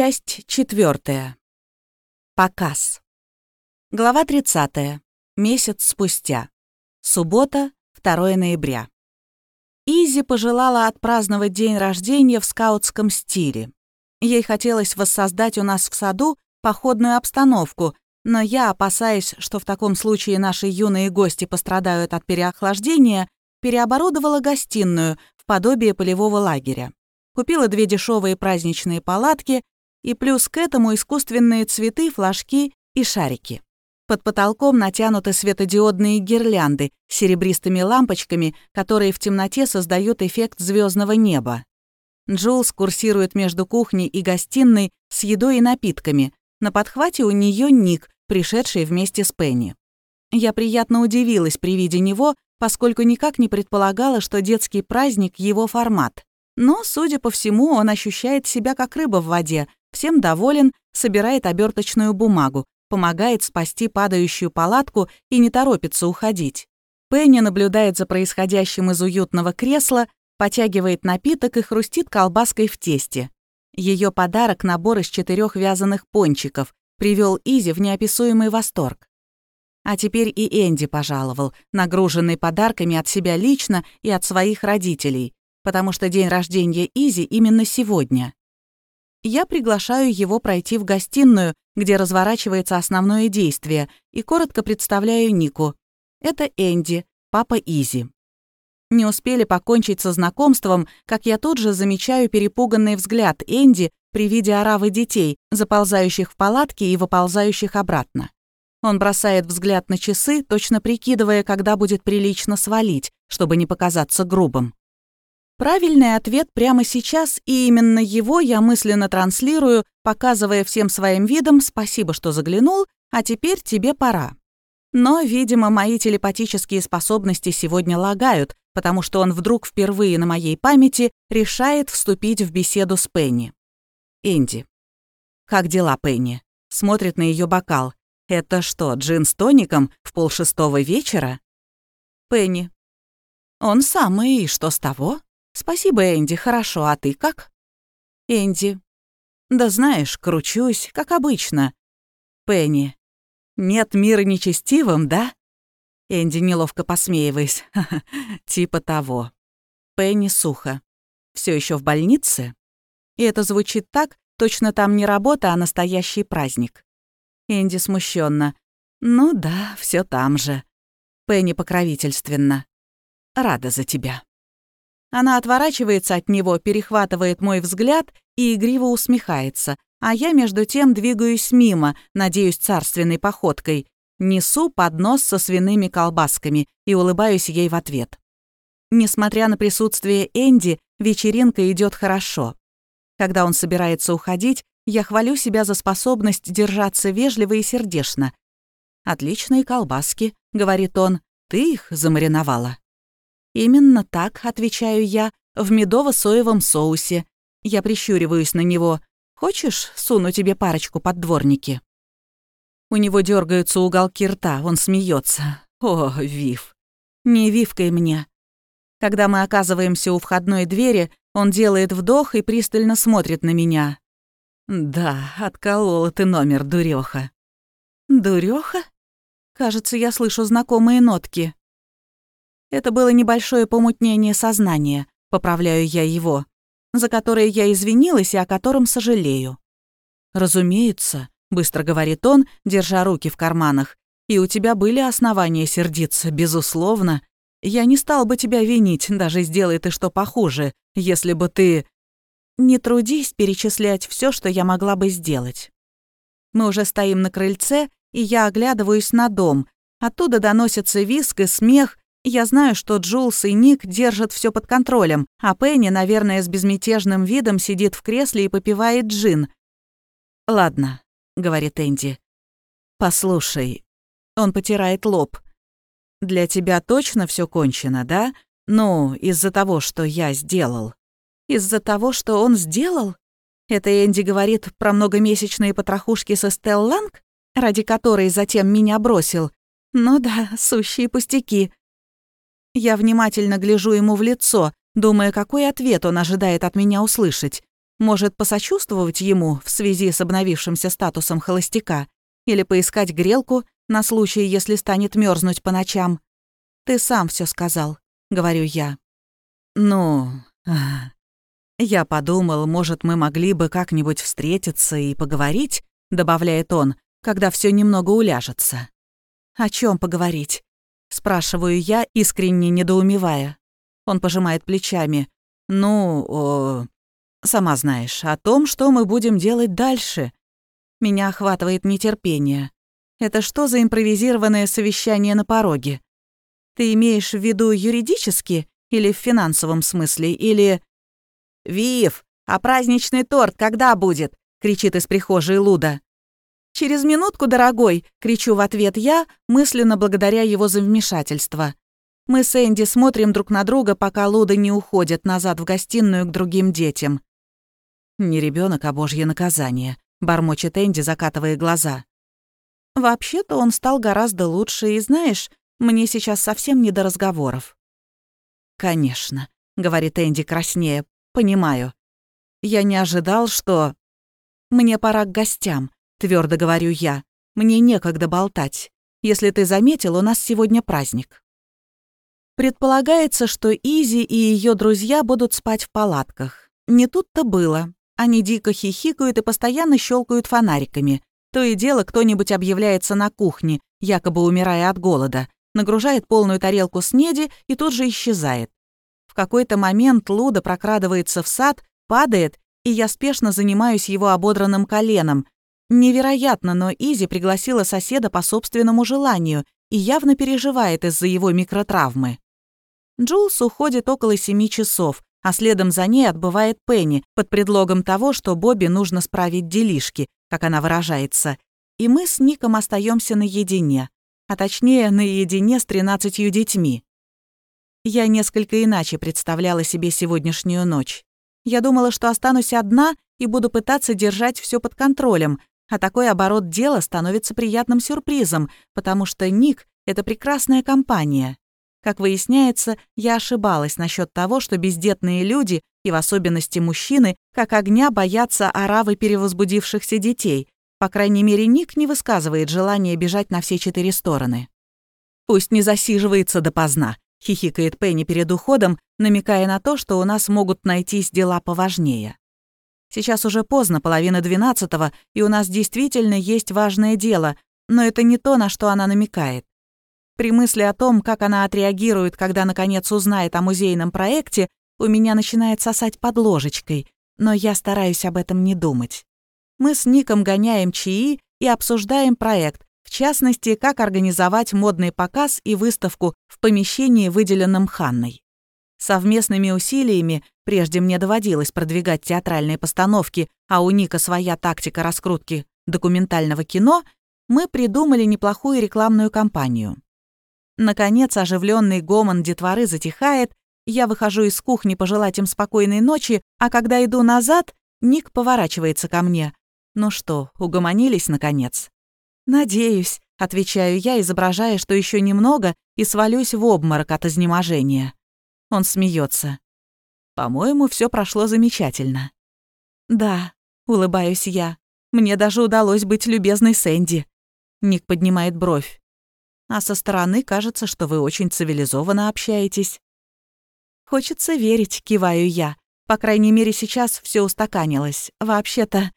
Часть четвертая. Показ. Глава 30. Месяц спустя. Суббота, 2 ноября. Изи пожелала отпраздновать день рождения в скаутском стиле. Ей хотелось воссоздать у нас в саду походную обстановку, но я, опасаясь, что в таком случае наши юные гости пострадают от переохлаждения, переоборудовала гостиную в подобие полевого лагеря. Купила две дешевые праздничные палатки и плюс к этому искусственные цветы, флажки и шарики. Под потолком натянуты светодиодные гирлянды с серебристыми лампочками, которые в темноте создают эффект звездного неба. Джулс курсирует между кухней и гостиной с едой и напитками. На подхвате у нее Ник, пришедший вместе с Пенни. Я приятно удивилась при виде него, поскольку никак не предполагала, что детский праздник — его формат. Но, судя по всему, он ощущает себя как рыба в воде, всем доволен, собирает оберточную бумагу, помогает спасти падающую палатку и не торопится уходить. Пенни наблюдает за происходящим из уютного кресла, потягивает напиток и хрустит колбаской в тесте. Ее подарок — набор из четырех вязаных пончиков, привел Изи в неописуемый восторг. А теперь и Энди пожаловал, нагруженный подарками от себя лично и от своих родителей, потому что день рождения Изи именно сегодня я приглашаю его пройти в гостиную, где разворачивается основное действие, и коротко представляю Нику. Это Энди, папа Изи. Не успели покончить со знакомством, как я тут же замечаю перепуганный взгляд Энди при виде оравы детей, заползающих в палатки и выползающих обратно. Он бросает взгляд на часы, точно прикидывая, когда будет прилично свалить, чтобы не показаться грубым. Правильный ответ прямо сейчас, и именно его я мысленно транслирую, показывая всем своим видом «спасибо, что заглянул, а теперь тебе пора». Но, видимо, мои телепатические способности сегодня лагают, потому что он вдруг впервые на моей памяти решает вступить в беседу с Пенни. Энди. «Как дела, Пенни?» Смотрит на ее бокал. «Это что, джин с тоником в полшестого вечера?» Пенни. «Он самый, и что с того?» «Спасибо, Энди, хорошо. А ты как?» «Энди». «Да знаешь, кручусь, как обычно». «Пенни». «Нет мира нечестивым, да?» Энди, неловко посмеиваясь. «Типа того». Пенни сухо. Все еще в больнице?» И это звучит так, точно там не работа, а настоящий праздник. Энди смущенно. «Ну да, все там же». Пенни покровительственно. «Рада за тебя». Она отворачивается от него, перехватывает мой взгляд и игриво усмехается, а я между тем двигаюсь мимо, надеюсь, царственной походкой. Несу поднос со свиными колбасками и улыбаюсь ей в ответ. Несмотря на присутствие Энди, вечеринка идет хорошо. Когда он собирается уходить, я хвалю себя за способность держаться вежливо и сердечно. «Отличные колбаски», — говорит он, — «ты их замариновала». «Именно так», — отвечаю я, — «в медово-соевом соусе». Я прищуриваюсь на него. «Хочешь, суну тебе парочку под дворники?» У него дергаются уголки рта, он смеется. «О, Вив!» «Не Вивкой мне». Когда мы оказываемся у входной двери, он делает вдох и пристально смотрит на меня. «Да, отколола ты номер, дурёха». «Дурёха?» Кажется, я слышу знакомые нотки. Это было небольшое помутнение сознания, поправляю я его, за которое я извинилась и о котором сожалею. «Разумеется», — быстро говорит он, держа руки в карманах, «и у тебя были основания сердиться, безусловно. Я не стал бы тебя винить, даже сделай ты что похуже, если бы ты...» «Не трудись перечислять все, что я могла бы сделать». Мы уже стоим на крыльце, и я оглядываюсь на дом. Оттуда доносится виск и смех, я знаю, что Джулс и Ник держат все под контролем, а Пенни, наверное, с безмятежным видом сидит в кресле и попивает джин. «Ладно», — говорит Энди. «Послушай». Он потирает лоб. «Для тебя точно все кончено, да? Ну, из-за того, что я сделал». «Из-за того, что он сделал?» Это Энди говорит про многомесячные потрохушки со Стелл Ланг, ради которой затем меня бросил. Ну да, сущие пустяки. Я внимательно гляжу ему в лицо, думая, какой ответ он ожидает от меня услышать. Может, посочувствовать ему в связи с обновившимся статусом холостяка? Или поискать грелку на случай, если станет мерзнуть по ночам? Ты сам все сказал, говорю я. Ну, я подумал, может, мы могли бы как-нибудь встретиться и поговорить, добавляет он, когда все немного уляжется. О чем поговорить? Спрашиваю я, искренне недоумевая. Он пожимает плечами. Ну, о, Сама знаешь, о том, что мы будем делать дальше. Меня охватывает нетерпение. Это что за импровизированное совещание на пороге? Ты имеешь в виду юридически или в финансовом смысле, или... «Вив, а праздничный торт когда будет?» — кричит из прихожей Луда. «Через минутку, дорогой!» — кричу в ответ я, мысленно благодаря его за вмешательство. Мы с Энди смотрим друг на друга, пока Луда не уходит назад в гостиную к другим детям. «Не ребенок, а божье наказание», — бормочет Энди, закатывая глаза. «Вообще-то он стал гораздо лучше, и знаешь, мне сейчас совсем не до разговоров». «Конечно», — говорит Энди краснее, — «понимаю. Я не ожидал, что...» «Мне пора к гостям», — твердо говорю я. «Мне некогда болтать. Если ты заметил, у нас сегодня праздник». Предполагается, что Изи и ее друзья будут спать в палатках. Не тут-то было. Они дико хихикают и постоянно щелкают фонариками. То и дело кто-нибудь объявляется на кухне, якобы умирая от голода, нагружает полную тарелку снеди и тут же исчезает. В какой-то момент Луда прокрадывается в сад, падает, и я спешно занимаюсь его ободранным коленом. Невероятно, но Изи пригласила соседа по собственному желанию и явно переживает из-за его микротравмы. Джулс уходит около семи часов, а следом за ней отбывает Пенни под предлогом того, что Бобби нужно справить делишки, как она выражается, и мы с Ником остаемся наедине, а точнее наедине с тринадцатью детьми. Я несколько иначе представляла себе сегодняшнюю ночь. Я думала, что останусь одна и буду пытаться держать все под контролем, а такой оборот дела становится приятным сюрпризом, потому что Ник — это прекрасная компания. Как выясняется, я ошибалась насчет того, что бездетные люди, и в особенности мужчины, как огня боятся оравы перевозбудившихся детей. По крайней мере, Ник не высказывает желания бежать на все четыре стороны. «Пусть не засиживается допоздна», — хихикает Пенни перед уходом, намекая на то, что у нас могут найтись дела поважнее. Сейчас уже поздно, половина двенадцатого, и у нас действительно есть важное дело, но это не то, на что она намекает. При мысли о том, как она отреагирует, когда наконец узнает о музейном проекте, у меня начинает сосать под ложечкой, но я стараюсь об этом не думать. Мы с Ником гоняем чаи и обсуждаем проект, в частности, как организовать модный показ и выставку в помещении, выделенном Ханной. Совместными усилиями, прежде мне доводилось продвигать театральные постановки, а у Ника своя тактика раскрутки документального кино, мы придумали неплохую рекламную кампанию. Наконец, оживленный гомон детворы затихает, я выхожу из кухни пожелать им спокойной ночи, а когда иду назад, Ник поворачивается ко мне. «Ну что, угомонились, наконец?» «Надеюсь», — отвечаю я, изображая, что еще немного, и свалюсь в обморок от изнеможения. Он смеется. «По-моему, все прошло замечательно». «Да», — улыбаюсь я. «Мне даже удалось быть любезной Сэнди». Ник поднимает бровь а со стороны кажется, что вы очень цивилизованно общаетесь». «Хочется верить», — киваю я. По крайней мере, сейчас все устаканилось. Вообще-то...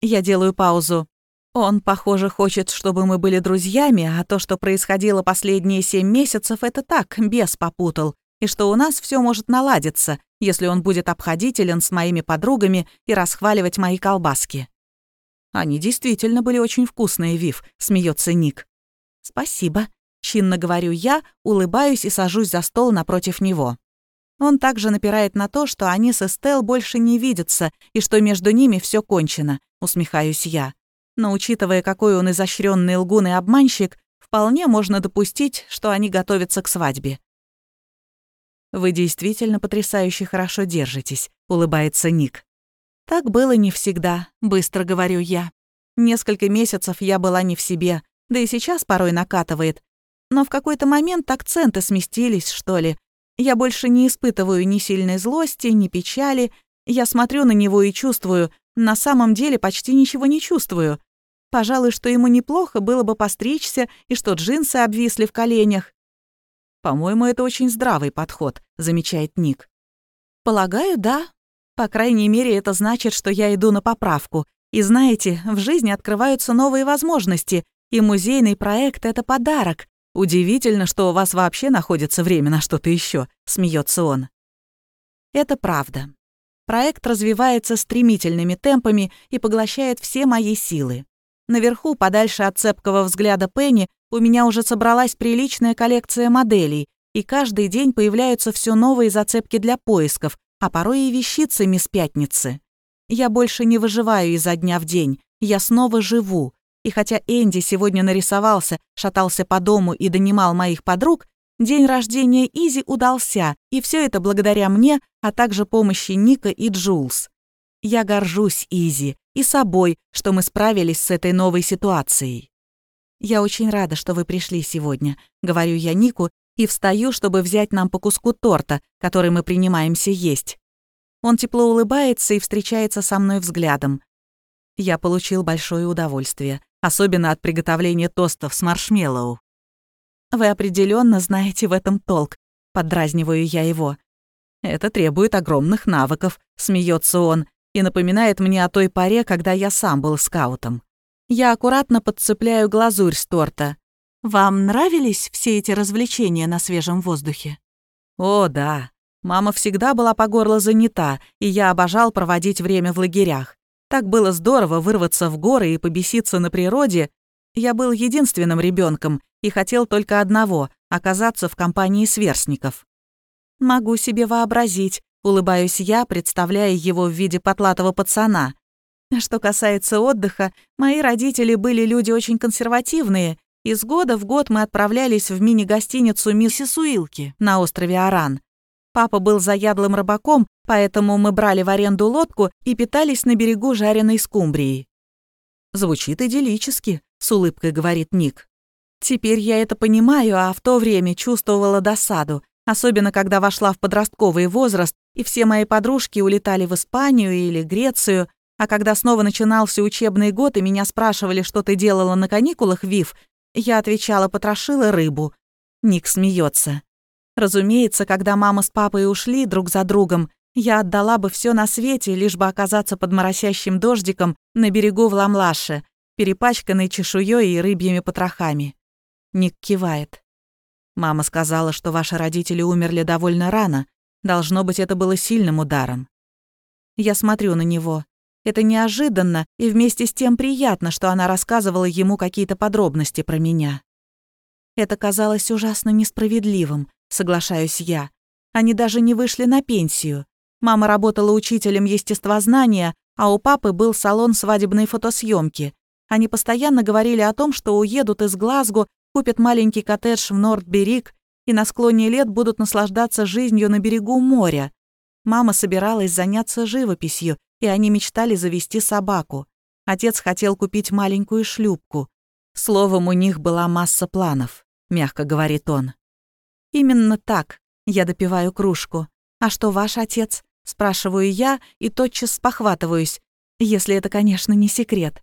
Я делаю паузу. Он, похоже, хочет, чтобы мы были друзьями, а то, что происходило последние семь месяцев, это так, бес попутал. И что у нас все может наладиться, если он будет обходителен с моими подругами и расхваливать мои колбаски. Они действительно были очень вкусные, Вив, смеется Ник. «Спасибо», — чинно говорю я, улыбаюсь и сажусь за стол напротив него. Он также напирает на то, что они с Эстел больше не видятся и что между ними все кончено, усмехаюсь я. Но учитывая, какой он изощренный лгун и обманщик, вполне можно допустить, что они готовятся к свадьбе. «Вы действительно потрясающе хорошо держитесь», — улыбается Ник. «Так было не всегда», — быстро говорю я. Несколько месяцев я была не в себе, да и сейчас порой накатывает. Но в какой-то момент акценты сместились, что ли. Я больше не испытываю ни сильной злости, ни печали. Я смотрю на него и чувствую, на самом деле почти ничего не чувствую. Пожалуй, что ему неплохо было бы постричься и что джинсы обвисли в коленях. «По-моему, это очень здравый подход», — замечает Ник. «Полагаю, да. По крайней мере, это значит, что я иду на поправку. И знаете, в жизни открываются новые возможности, и музейный проект — это подарок. Удивительно, что у вас вообще находится время на что-то еще, смеется он. Это правда. Проект развивается стремительными темпами и поглощает все мои силы. Наверху, подальше от цепкого взгляда Пенни, у меня уже собралась приличная коллекция моделей, и каждый день появляются все новые зацепки для поисков, а порой и вещицы мисс Пятницы. Я больше не выживаю изо дня в день, я снова живу. И хотя Энди сегодня нарисовался, шатался по дому и донимал моих подруг, день рождения Изи удался, и все это благодаря мне, а также помощи Ника и Джулс. Я горжусь Изи и собой, что мы справились с этой новой ситуацией. «Я очень рада, что вы пришли сегодня», — говорю я Нику и встаю, чтобы взять нам по куску торта, который мы принимаемся есть. Он тепло улыбается и встречается со мной взглядом. Я получил большое удовольствие, особенно от приготовления тостов с маршмеллоу. «Вы определенно знаете в этом толк», — поддразниваю я его. «Это требует огромных навыков», — смеется он, и напоминает мне о той поре, когда я сам был скаутом. Я аккуратно подцепляю глазурь с торта. «Вам нравились все эти развлечения на свежем воздухе?» «О, да. Мама всегда была по горло занята, и я обожал проводить время в лагерях. Так было здорово вырваться в горы и побеситься на природе. Я был единственным ребенком и хотел только одного — оказаться в компании сверстников. «Могу себе вообразить», — улыбаюсь я, представляя его в виде потлатого пацана. Что касается отдыха, мои родители были люди очень консервативные. Из года в год мы отправлялись в мини-гостиницу «Миссис Уилки» на острове Аран. Папа был заядлым рыбаком, поэтому мы брали в аренду лодку и питались на берегу жареной скумбрией. «Звучит идиллически», — с улыбкой говорит Ник. «Теперь я это понимаю, а в то время чувствовала досаду, особенно когда вошла в подростковый возраст, и все мои подружки улетали в Испанию или Грецию, а когда снова начинался учебный год и меня спрашивали, что ты делала на каникулах, Вив, я отвечала, потрошила рыбу. Ник смеется. Разумеется, когда мама с папой ушли друг за другом, я отдала бы все на свете, лишь бы оказаться под моросящим дождиком на берегу в Ламлаше, перепачканной чешуей и рыбьими потрохами. Ник кивает. Мама сказала, что ваши родители умерли довольно рано. Должно быть, это было сильным ударом. Я смотрю на него. Это неожиданно и вместе с тем приятно, что она рассказывала ему какие-то подробности про меня. Это казалось ужасно несправедливым, соглашаюсь я. Они даже не вышли на пенсию. Мама работала учителем естествознания, а у папы был салон свадебной фотосъемки. Они постоянно говорили о том, что уедут из Глазго, купят маленький коттедж в Нордберик и на склоне лет будут наслаждаться жизнью на берегу моря. Мама собиралась заняться живописью и они мечтали завести собаку. Отец хотел купить маленькую шлюпку. Словом, у них была масса планов, мягко говорит он. Именно так. Я допиваю кружку. А что ваш отец? Спрашиваю я и тотчас спохватываюсь, если это, конечно, не секрет.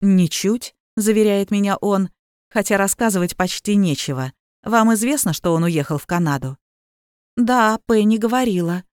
«Ничуть», — заверяет меня он, хотя рассказывать почти нечего. Вам известно, что он уехал в Канаду? Да, Пенни говорила.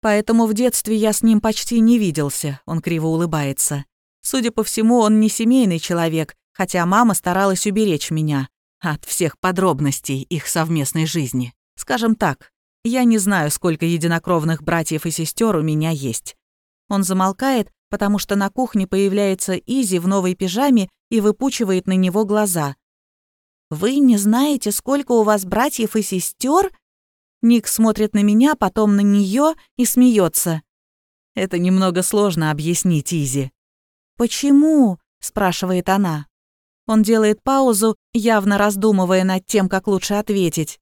Поэтому в детстве я с ним почти не виделся, он криво улыбается. Судя по всему, он не семейный человек, хотя мама старалась уберечь меня от всех подробностей их совместной жизни. Скажем так, я не знаю, сколько единокровных братьев и сестер у меня есть. Он замолкает, потому что на кухне появляется Изи в новой пижаме и выпучивает на него глаза. «Вы не знаете, сколько у вас братьев и сестер? Ник смотрит на меня, потом на нее и смеется. Это немного сложно объяснить Изи. «Почему?» — спрашивает она. Он делает паузу, явно раздумывая над тем, как лучше ответить.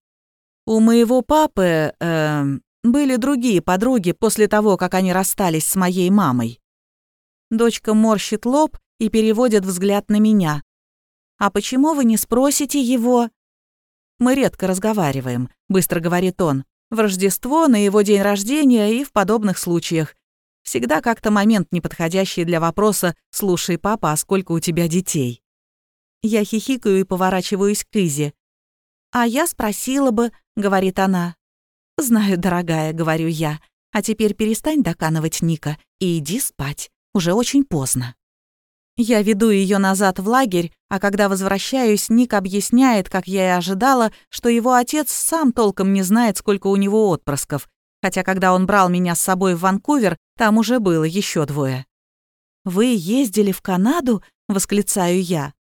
«У моего папы э, были другие подруги после того, как они расстались с моей мамой». Дочка морщит лоб и переводит взгляд на меня. «А почему вы не спросите его?» Мы редко разговариваем, быстро говорит он. В Рождество, на его день рождения и в подобных случаях. Всегда как-то момент неподходящий для вопроса «Слушай, папа, а сколько у тебя детей?» Я хихикаю и поворачиваюсь к Изи. «А я спросила бы», — говорит она. «Знаю, дорогая», — говорю я. «А теперь перестань доканывать Ника и иди спать. Уже очень поздно». Я веду ее назад в лагерь, а когда возвращаюсь, Ник объясняет, как я и ожидала, что его отец сам толком не знает, сколько у него отпрысков, хотя когда он брал меня с собой в Ванкувер, там уже было еще двое. «Вы ездили в Канаду?» — восклицаю я.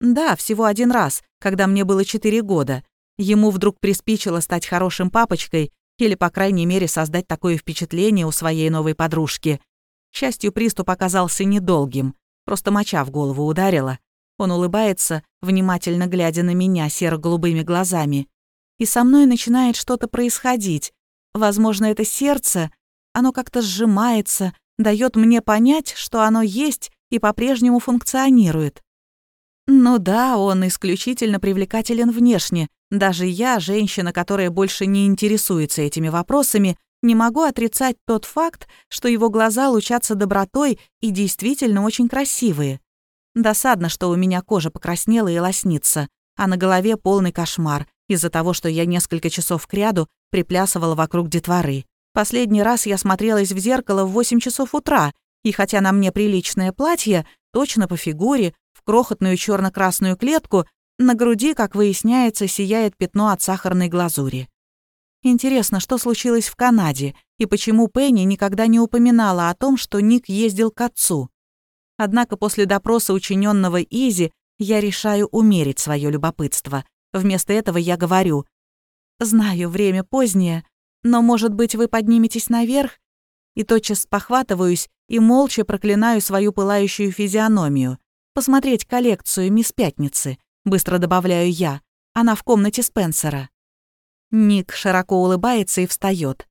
«Да, всего один раз, когда мне было четыре года. Ему вдруг приспичило стать хорошим папочкой или, по крайней мере, создать такое впечатление у своей новой подружки. К счастью, приступ оказался недолгим. Просто моча в голову ударила. Он улыбается, внимательно глядя на меня серо-голубыми глазами. И со мной начинает что-то происходить. Возможно, это сердце. Оно как-то сжимается, дает мне понять, что оно есть и по-прежнему функционирует. Ну да, он исключительно привлекателен внешне. Даже я, женщина, которая больше не интересуется этими вопросами, не могу отрицать тот факт, что его глаза лучатся добротой и действительно очень красивые. Досадно, что у меня кожа покраснела и лоснится, а на голове полный кошмар из-за того, что я несколько часов кряду приплясывала вокруг детворы. Последний раз я смотрелась в зеркало в 8 часов утра, и хотя на мне приличное платье, точно по фигуре, в крохотную черно красную клетку, на груди, как выясняется, сияет пятно от сахарной глазури. Интересно, что случилось в Канаде, и почему Пенни никогда не упоминала о том, что Ник ездил к отцу. Однако после допроса, учиненного Изи, я решаю умерить свое любопытство. Вместо этого я говорю, «Знаю, время позднее, но, может быть, вы подниметесь наверх?» И тотчас похватываюсь и молча проклинаю свою пылающую физиономию. «Посмотреть коллекцию мисс Пятницы», — быстро добавляю я. Она в комнате Спенсера. Ник широко улыбается и встает.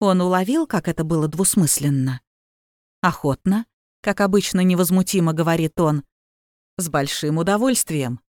Он уловил, как это было двусмысленно. Охотно, как обычно невозмутимо говорит он. С большим удовольствием.